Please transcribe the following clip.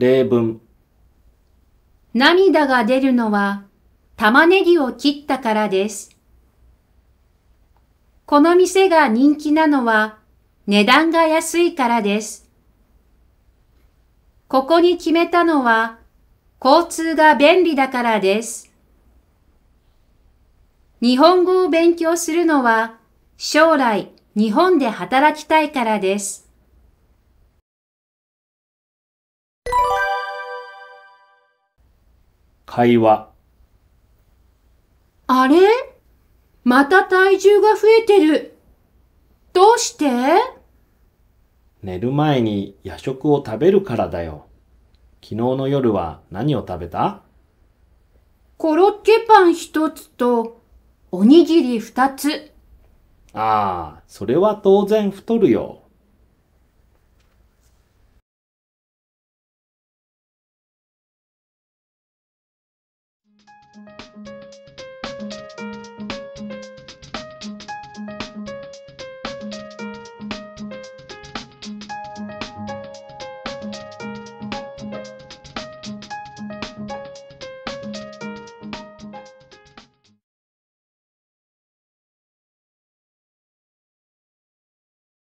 例文。涙が出るのは玉ねぎを切ったからです。この店が人気なのは値段が安いからです。ここに決めたのは交通が便利だからです。日本語を勉強するのは将来日本で働きたいからです。会話。あれ？また体重が増えてる。どうして？寝る前に夜食を食べるからだよ。昨日の夜は何を食べた？コロッケパン一つとおにぎり二つ。ああ、それは当然太るよ。